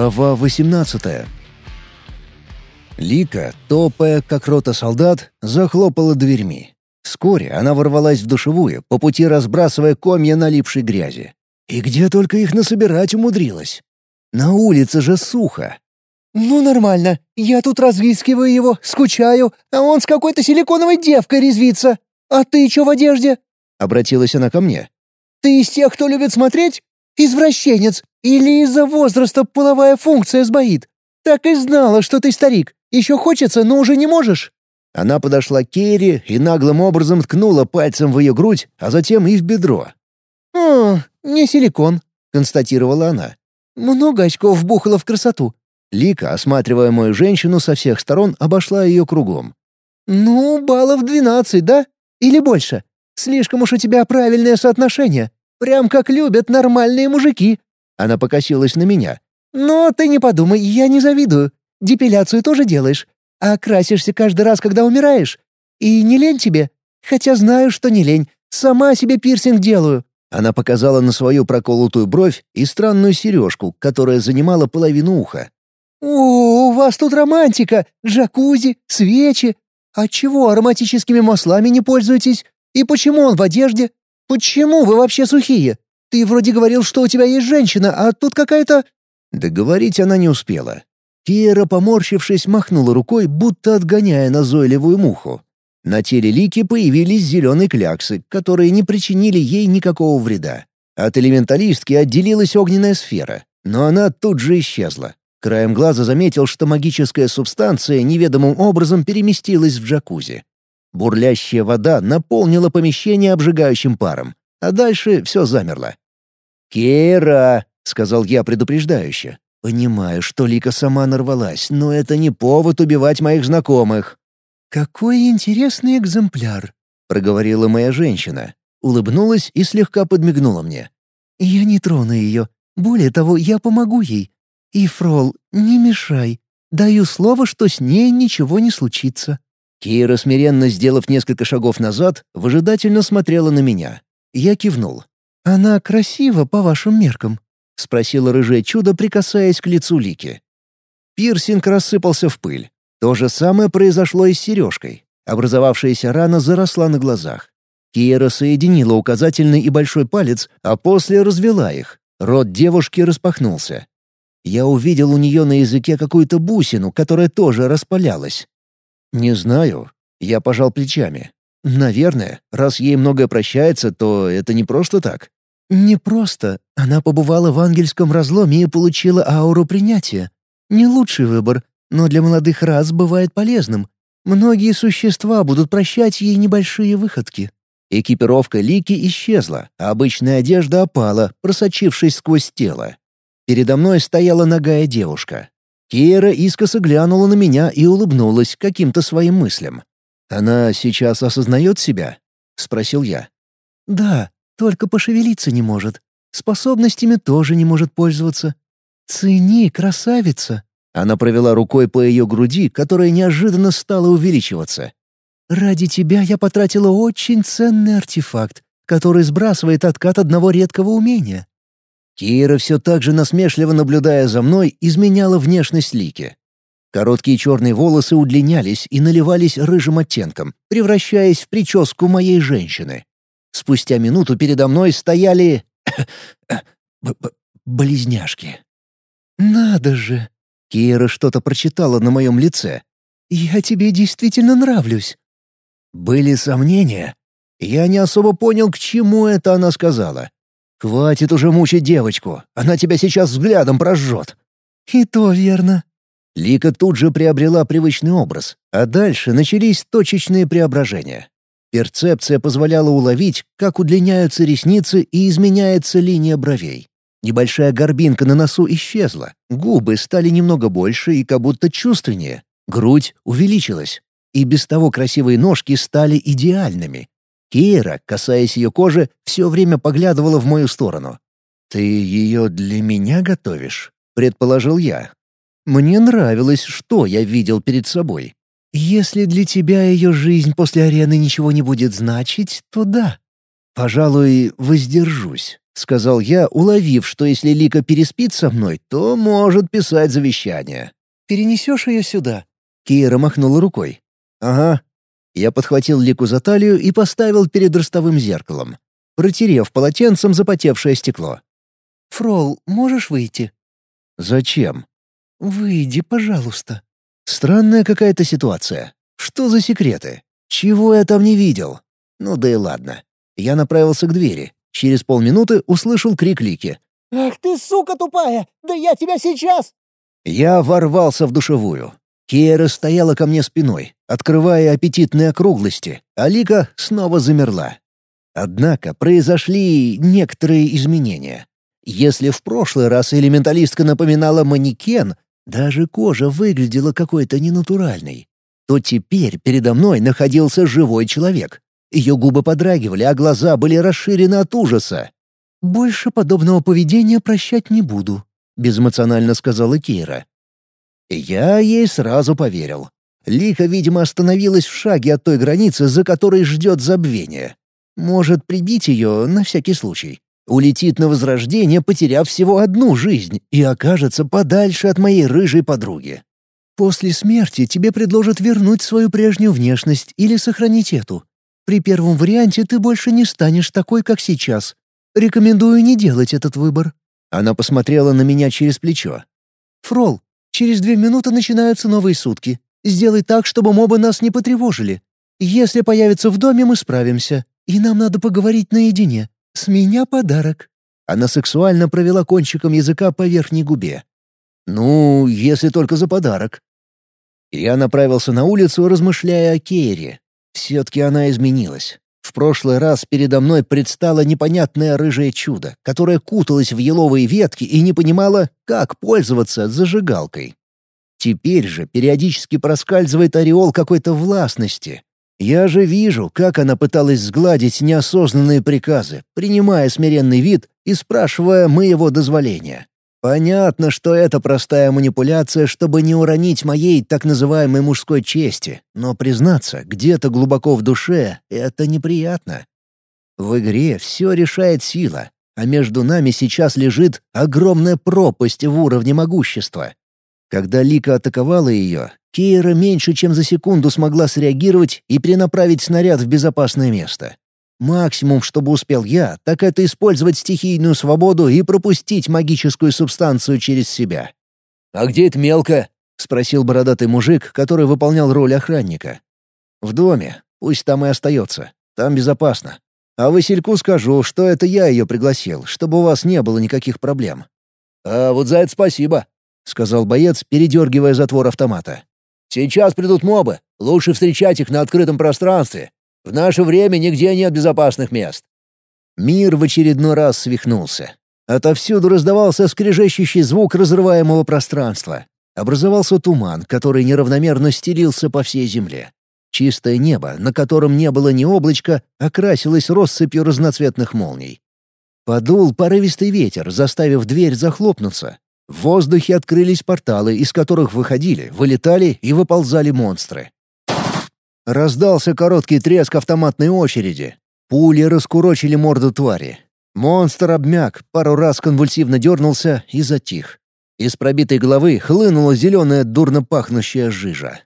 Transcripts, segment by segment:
Глава 18 Лика, топая, как рота солдат, захлопала дверьми. Вскоре она ворвалась в душевую, по пути разбрасывая комья налипшей грязи. И где только их насобирать умудрилась. На улице же сухо. «Ну, нормально. Я тут разыскиваю его, скучаю, а он с какой-то силиконовой девкой резвится. А ты чё в одежде?» — обратилась она ко мне. «Ты из тех, кто любит смотреть? Извращенец! Или из-за возраста половая функция сбоит? Так и знала, что ты старик. Еще хочется, но уже не можешь». Она подошла к Керри и наглым образом ткнула пальцем в ее грудь, а затем и в бедро. «О, не силикон», — констатировала она. «Много очков вбухало в красоту». Лика, осматривая мою женщину со всех сторон, обошла ее кругом. «Ну, баллов двенадцать, да? Или больше? Слишком уж у тебя правильное соотношение. Прям как любят нормальные мужики». Она покосилась на меня. «Но ты не подумай, я не завидую. Депиляцию тоже делаешь. А красишься каждый раз, когда умираешь. И не лень тебе? Хотя знаю, что не лень. Сама себе пирсинг делаю». Она показала на свою проколотую бровь и странную сережку, которая занимала половину уха. «О, у вас тут романтика! Джакузи, свечи! А чего ароматическими маслами не пользуетесь? И почему он в одежде? Почему вы вообще сухие? Ты вроде говорил, что у тебя есть женщина, а тут какая-то...» Договорить она не успела. Кира, поморщившись, махнула рукой, будто отгоняя назойливую муху. На теле Лики появились зеленые кляксы, которые не причинили ей никакого вреда. От элементалистки отделилась огненная сфера, но она тут же исчезла. Краем глаза заметил, что магическая субстанция неведомым образом переместилась в джакузи. Бурлящая вода наполнила помещение обжигающим паром, а дальше все замерло. «Кира!» — сказал я предупреждающе. Понимаю, что Лика сама нарвалась, но это не повод убивать моих знакомых. «Какой интересный экземпляр», — проговорила моя женщина. Улыбнулась и слегка подмигнула мне. «Я не трону ее. Более того, я помогу ей. И, Фрол, не мешай. Даю слово, что с ней ничего не случится». Кира, смиренно сделав несколько шагов назад, выжидательно смотрела на меня. Я кивнул. «Она красива по вашим меркам?» — спросила рыжее чудо, прикасаясь к лицу Лики. Пирсинг рассыпался в пыль. То же самое произошло и с сережкой. Образовавшаяся рана заросла на глазах. Киера соединила указательный и большой палец, а после развела их. Рот девушки распахнулся. Я увидел у нее на языке какую-то бусину, которая тоже распалялась. «Не знаю». Я пожал плечами. «Наверное, раз ей многое прощается, то это не просто так». «Не просто. Она побывала в ангельском разломе и получила ауру принятия. Не лучший выбор, но для молодых рас бывает полезным. Многие существа будут прощать ей небольшие выходки». Экипировка Лики исчезла, а обычная одежда опала, просочившись сквозь тело. Передо мной стояла ногая девушка. Кира искоса глянула на меня и улыбнулась каким-то своим мыслям. «Она сейчас осознает себя?» — спросил я. «Да, только пошевелиться не может. Способностями тоже не может пользоваться. Цени, красавица!» Она провела рукой по ее груди, которая неожиданно стала увеличиваться. «Ради тебя я потратила очень ценный артефакт, который сбрасывает откат одного редкого умения». Кира, все так же насмешливо наблюдая за мной, изменяла внешность Лики. Короткие черные волосы удлинялись и наливались рыжим оттенком, превращаясь в прическу моей женщины. Спустя минуту передо мной стояли... близняшки. «Надо же!» Кира что-то прочитала на моем лице. «Я тебе действительно нравлюсь». Были сомнения. Я не особо понял, к чему это она сказала. «Хватит уже мучить девочку, она тебя сейчас взглядом прожжет». «И то верно». Лика тут же приобрела привычный образ, а дальше начались точечные преображения. Перцепция позволяла уловить, как удлиняются ресницы и изменяется линия бровей. Небольшая горбинка на носу исчезла, губы стали немного больше и как будто чувственнее, грудь увеличилась, и без того красивые ножки стали идеальными. Кира, касаясь ее кожи, все время поглядывала в мою сторону. «Ты ее для меня готовишь?» — предположил я. Мне нравилось, что я видел перед собой. Если для тебя ее жизнь после арены ничего не будет значить, то да. «Пожалуй, воздержусь», — сказал я, уловив, что если Лика переспит со мной, то может писать завещание. «Перенесешь ее сюда?» Кира махнула рукой. «Ага». Я подхватил Лику за талию и поставил перед ростовым зеркалом, протерев полотенцем запотевшее стекло. «Фрол, можешь выйти?» «Зачем?» «Выйди, пожалуйста». Странная какая-то ситуация. Что за секреты? Чего я там не видел? Ну да и ладно. Я направился к двери. Через полминуты услышал крик Лики. «Ах ты, сука тупая! Да я тебя сейчас!» Я ворвался в душевую. Киера стояла ко мне спиной, открывая аппетитные округлости, а Лика снова замерла. Однако произошли некоторые изменения. Если в прошлый раз элементалистка напоминала манекен, даже кожа выглядела какой-то ненатуральной, то теперь передо мной находился живой человек. Ее губы подрагивали, а глаза были расширены от ужаса. «Больше подобного поведения прощать не буду», — безэмоционально сказала Кира. Я ей сразу поверил. Лика, видимо, остановилась в шаге от той границы, за которой ждет забвение. Может, прибить ее на всякий случай. Улетит на возрождение, потеряв всего одну жизнь, и окажется подальше от моей рыжей подруги. После смерти тебе предложат вернуть свою прежнюю внешность или сохранить эту. При первом варианте ты больше не станешь такой, как сейчас. Рекомендую не делать этот выбор». Она посмотрела на меня через плечо. «Фрол, через две минуты начинаются новые сутки. Сделай так, чтобы мобы нас не потревожили. Если появится в доме, мы справимся. И нам надо поговорить наедине. С меня подарок». Она сексуально провела кончиком языка по верхней губе. «Ну, если только за подарок». Я направился на улицу, размышляя о Кейре. Все-таки она изменилась. В прошлый раз передо мной предстало непонятное рыжее чудо, которое куталось в еловые ветки и не понимало, как пользоваться зажигалкой. Теперь же периодически проскальзывает ореол какой-то властности, я же вижу, как она пыталась сгладить неосознанные приказы, принимая смиренный вид и спрашивая моего дозволения. Понятно, что это простая манипуляция, чтобы не уронить моей так называемой мужской чести, но признаться, где-то глубоко в душе это неприятно. В игре все решает сила, а между нами сейчас лежит огромная пропасть в уровне могущества. Когда Лика атаковала ее, Кейра меньше чем за секунду смогла среагировать и перенаправить снаряд в безопасное место. Максимум, чтобы успел я, так это использовать стихийную свободу и пропустить магическую субстанцию через себя. «А где это мелко?» — спросил бородатый мужик, который выполнял роль охранника. «В доме. Пусть там и остается. Там безопасно. А Васильку скажу, что это я ее пригласил, чтобы у вас не было никаких проблем». «А вот за это спасибо», — сказал боец, передергивая затвор автомата. Сейчас придут мобы. Лучше встречать их на открытом пространстве. В наше время нигде нет безопасных мест». Мир в очередной раз свихнулся. Отовсюду раздавался скрежещущий звук разрываемого пространства. Образовался туман, который неравномерно стелился по всей земле. Чистое небо, на котором не было ни облачка, окрасилось россыпью разноцветных молний. Подул порывистый ветер, заставив дверь захлопнуться, в воздухе открылись порталы, из которых выходили, вылетали и выползали монстры. Раздался короткий треск автоматной очереди. Пули раскурочили морду твари. Монстр обмяк, пару раз конвульсивно дернулся и затих. Из пробитой головы хлынула зеленая дурно пахнущая жижа.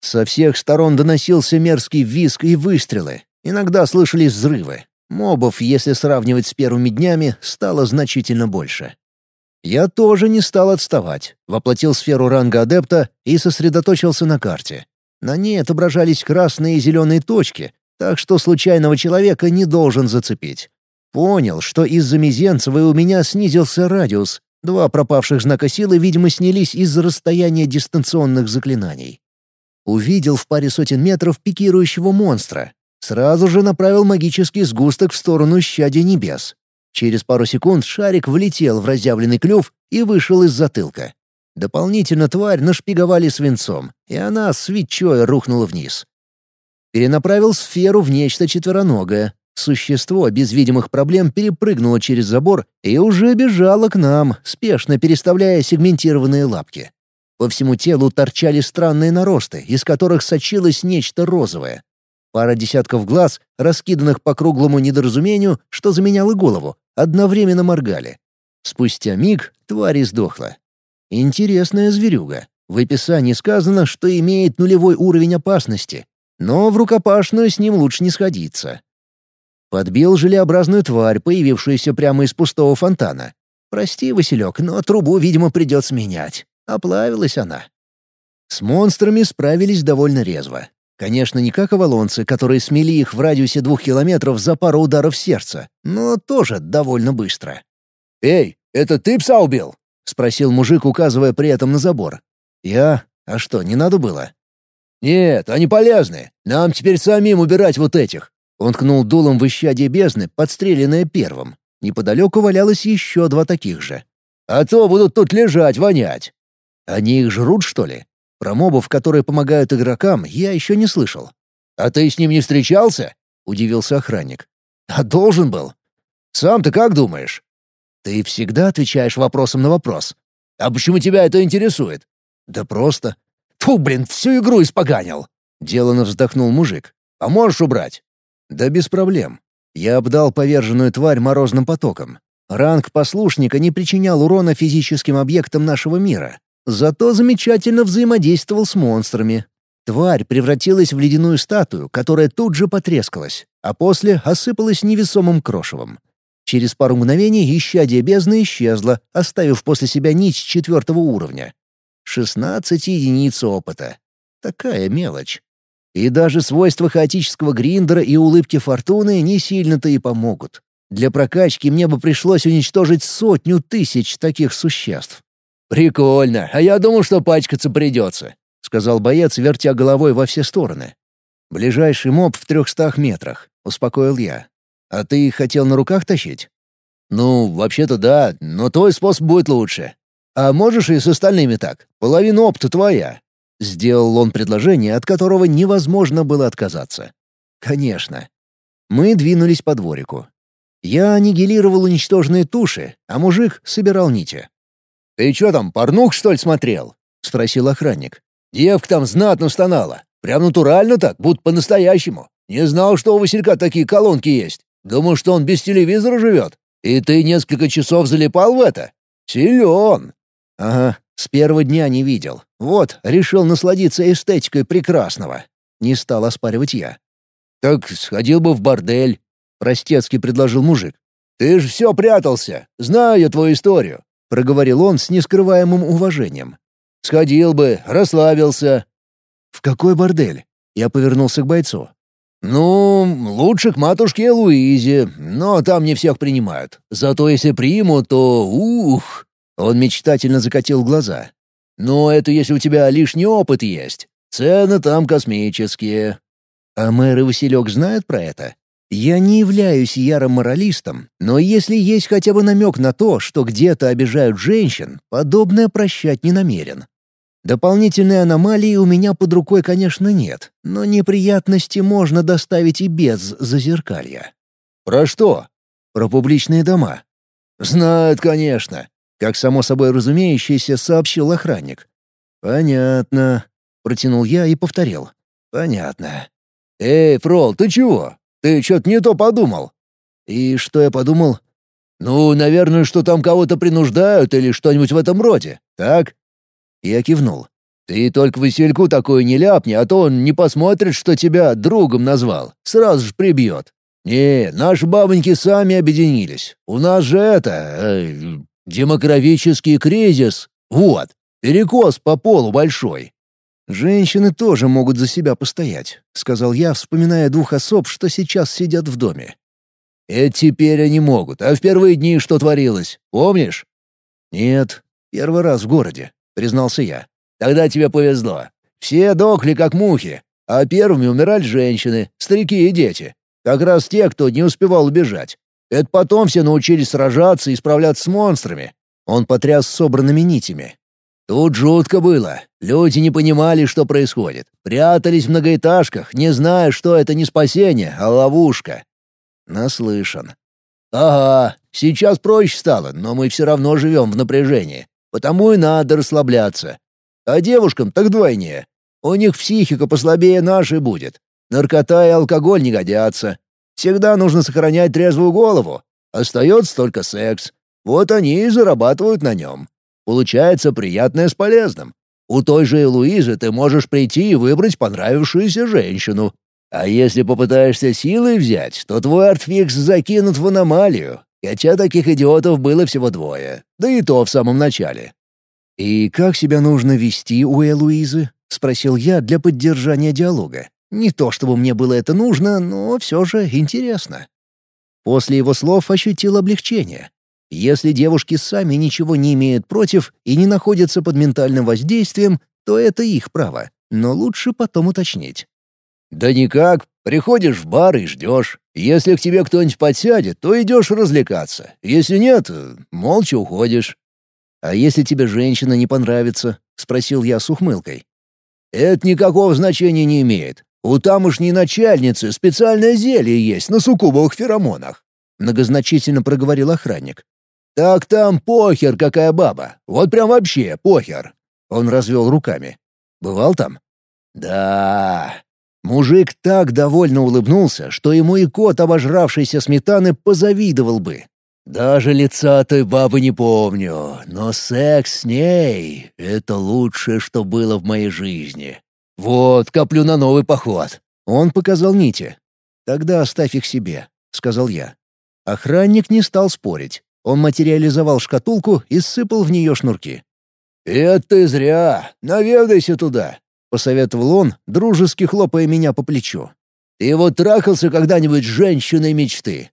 Со всех сторон доносился мерзкий визг и выстрелы. Иногда слышались взрывы. Мобов, если сравнивать с первыми днями, стало значительно больше. Я тоже не стал отставать, воплотил сферу ранга адепта и сосредоточился на карте. На ней отображались красные и зеленые точки, так что случайного человека не должен зацепить. Понял, что из-за Мизенцевой у меня снизился радиус. Два пропавших знака силы, видимо, снялись из-за расстояния дистанционных заклинаний. Увидел в паре сотен метров пикирующего монстра. Сразу же направил магический сгусток в сторону щадя небес. Через пару секунд шарик влетел в разъявленный клюв и вышел из затылка. Дополнительно тварь нашпиговали свинцом, и она свечой рухнула вниз. Перенаправил сферу в нечто четвероногое. Существо без видимых проблем перепрыгнуло через забор и уже бежало к нам, спешно переставляя сегментированные лапки. По всему телу торчали странные наросты, из которых сочилось нечто розовое. Пара десятков глаз, раскиданных по круглому недоразумению, что заменяло голову, одновременно моргали. Спустя миг тварь издохла. Интересная зверюга. В описании сказано, что имеет нулевой уровень опасности, но в рукопашную с ним лучше не сходиться. Подбил желеобразную тварь, появившуюся прямо из пустого фонтана. Прости, Василек, но трубу, видимо, придется менять. Оплавилась она. С монстрами справились довольно резво. Конечно, не как авалонцы, которые смели их в радиусе двух километров за пару ударов сердца, но тоже довольно быстро. «Эй, это ты пса убил?» — спросил мужик, указывая при этом на забор. «Я? А что, не надо было?» «Нет, они полезны. Нам теперь самим убирать вот этих». Он ткнул дулом в исчадие бездны, подстреленное первым. Неподалеку валялось еще два таких же. «А то будут тут лежать, вонять». «Они их жрут, что ли?» Про мобов, которые помогают игрокам, я еще не слышал. «А ты с ним не встречался?» — удивился охранник. «А должен был. Сам ты как думаешь?» «Ты всегда отвечаешь вопросом на вопрос». «А почему тебя это интересует?» «Да просто. Фу, блин, всю игру испоганил!» Делано вздохнул мужик. «Поможешь убрать?» «Да без проблем». Я обдал поверженную тварь морозным потоком. Ранг послушника не причинял урона физическим объектам нашего мира. Зато замечательно взаимодействовал с монстрами. Тварь превратилась в ледяную статую, которая тут же потрескалась, а после осыпалась невесомым крошевом. Через пару мгновений исчадие бездны исчезло, оставив после себя нить четвертого уровня. 16 единиц опыта. Такая мелочь. И даже свойства хаотического гриндера и улыбки фортуны не сильно-то и помогут. Для прокачки мне бы пришлось уничтожить сотню тысяч таких существ. «Прикольно, а я думал, что пачкаться придется», — сказал боец, вертя головой во все стороны. «Ближайший моб в трехстах метрах», — успокоил я. «А ты хотел на руках тащить?» «Ну, вообще-то да, но твой способ будет лучше. А можешь и с остальными так? Половина опыта твоя». Сделал он предложение, от которого невозможно было отказаться. «Конечно». Мы двинулись по дворику. Я аннигилировал уничтоженные туши, а мужик собирал нити. «Ты чё там, порнух, что ли, смотрел?» — спросил охранник. «Девка там знатно стонала. Прям натурально так, будто по-настоящему. Не знал, что у Василька такие колонки есть. Думал, что он без телевизора живет. И ты несколько часов залипал в это? Силен!» Ага, с первого дня не видел. Вот, решил насладиться эстетикой прекрасного. Не стал оспаривать я. «Так сходил бы в бордель», — простецки предложил мужик. «Ты ж все прятался. Знаю твою историю», — проговорил он с нескрываемым уважением. «Сходил бы, расслабился». «В какой бордель?» Я повернулся к бойцу. «Ну, лучше к матушке Луизе, но там не всех принимают. Зато если примут, то ух!» Он мечтательно закатил глаза. «Но это если у тебя лишний опыт есть. Цены там космические». «А мэр и Василек знают про это?» Я не являюсь ярым моралистом, но если есть хотя бы намек на то, что где-то обижают женщин, подобное прощать не намерен. Дополнительной аномалии у меня под рукой, конечно, нет, но неприятности можно доставить и без зазеркалья. «Про что?» «Про публичные дома». «Знают, конечно», — как само собой разумеющееся сообщил охранник. «Понятно», — протянул я и повторил. «Понятно». «Эй, Фрол, ты чего? Ты что-то не то подумал». «И что я подумал?» «Ну, наверное, что там кого-то принуждают или что-нибудь в этом роде, так?» Я кивнул. «Ты только Васильку такой не ляпни, а то он не посмотрит, что тебя другом назвал. Сразу же прибьет. Не, наши бабоньки сами объединились. У нас же это... Э, демографический кризис. Вот, перекос по полу большой. «Женщины тоже могут за себя постоять», — сказал я, вспоминая двух особ, что сейчас сидят в доме. «Это теперь они могут, а в первые дни что творилось, помнишь?» «Нет, первый раз в городе», — признался я. «Тогда тебе повезло. Все дохли как мухи, а первыми умирали женщины, старики и дети. Как раз те, кто не успевал убежать. Это потом все научились сражаться и справляться с монстрами». Он потряс собранными нитями. Тут жутко было. Люди не понимали, что происходит. Прятались в многоэтажках, не зная, что это не спасение, а ловушка. Наслышан. Ага, сейчас проще стало, но мы все равно живем в напряжении. Потому и надо расслабляться. А девушкам так двойне. У них психика послабее нашей будет. Наркота и алкоголь не годятся. Всегда нужно сохранять трезвую голову. Остается только секс. Вот они и зарабатывают на нем. Получается приятное с полезным. У той же Луизы ты можешь прийти и выбрать понравившуюся женщину. А если попытаешься силой взять, то твой артфикс закинут в аномалию. Хотя таких идиотов было всего двое. Да и то в самом начале. «И как себя нужно вести у Элуизы?» — спросил я для поддержания диалога. Не то чтобы мне было это нужно, но все же интересно. После его слов ощутил облегчение. Если девушки сами ничего не имеют против и не находятся под ментальным воздействием, то это их право, но лучше потом уточнить. «Да никак. Приходишь в бар и ждешь. Если к тебе кто-нибудь подсядет, то идешь развлекаться. Если нет, молча уходишь». «А если тебе женщина не понравится?» — спросил я с ухмылкой. «Это никакого значения не имеет. У тамошней начальницы специальное зелье есть на суккубовых феромонах», — многозначительно проговорил охранник. «Так там похер, какая баба. Вот прям вообще похер». Он развел руками. «Бывал там?» «Да». Мужик так довольно улыбнулся, что ему и кот обожравшейся сметаны позавидовал бы. «Даже лица той бабы не помню, но секс с ней — это лучшее, что было в моей жизни. Вот, коплю на новый поход». Он показал нити. «Тогда оставь их себе», — сказал я. Охранник не стал спорить. Он материализовал шкатулку и сыпал в нее шнурки. «Это ты зря! Наведайся туда!» — посоветовал он, дружески хлопая меня по плечу. «Ты вот трахался когда-нибудь с женщиной мечты?»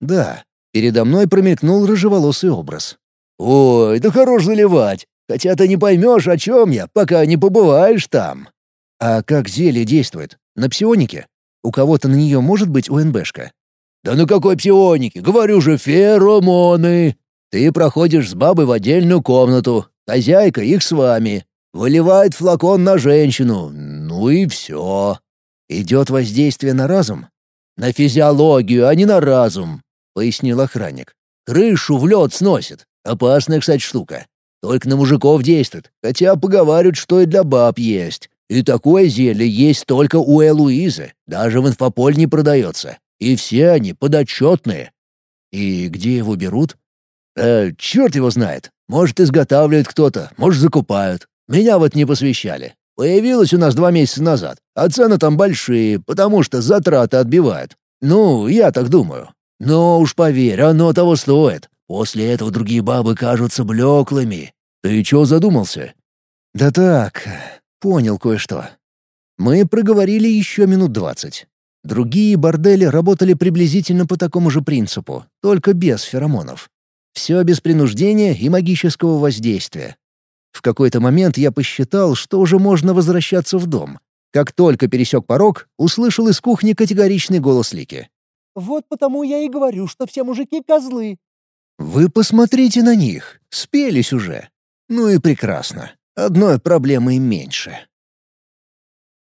«Да». Передо мной промелькнул рыжеволосый образ. «Ой, да хорош заливать! Хотя ты не поймешь, о чем я, пока не побываешь там!» «А как зелье действует? На псионике? У кого-то на нее может быть УНБшка?» «Да на какой псионике? Говорю же, феромоны! Ты проходишь с бабой в отдельную комнату, хозяйка их с вами, выливает флакон на женщину, ну и все». «Идет воздействие на разум?» «На физиологию, а не на разум», — пояснил охранник. «Крышу в лед сносит. Опасная, кстати, штука. Только на мужиков действует, хотя поговаривают, что и для баб есть. И такое зелье есть только у Элуизы, даже в инфополь не продается. И все они подотчетные. И где его берут? Э, черт его знает. Может, изготавливает кто-то, может, закупают. Меня вот не посвящали. Появилась у нас два месяца назад, а цены там большие, потому что затраты отбивают. Ну, я так думаю. Но уж поверь, оно того стоит. После этого другие бабы кажутся блеклыми. Ты чего задумался? Да так, понял кое-что. Мы проговорили еще минут двадцать. Другие бордели работали приблизительно по такому же принципу, только без феромонов. Все без принуждения и магического воздействия. В какой-то момент я посчитал, что уже можно возвращаться в дом. Как только пересек порог, услышал из кухни категоричный голос Лики. «Вот потому я и говорю, что все мужики козлы». «Вы посмотрите на них, спелись уже. Ну и прекрасно. Одной проблемой меньше».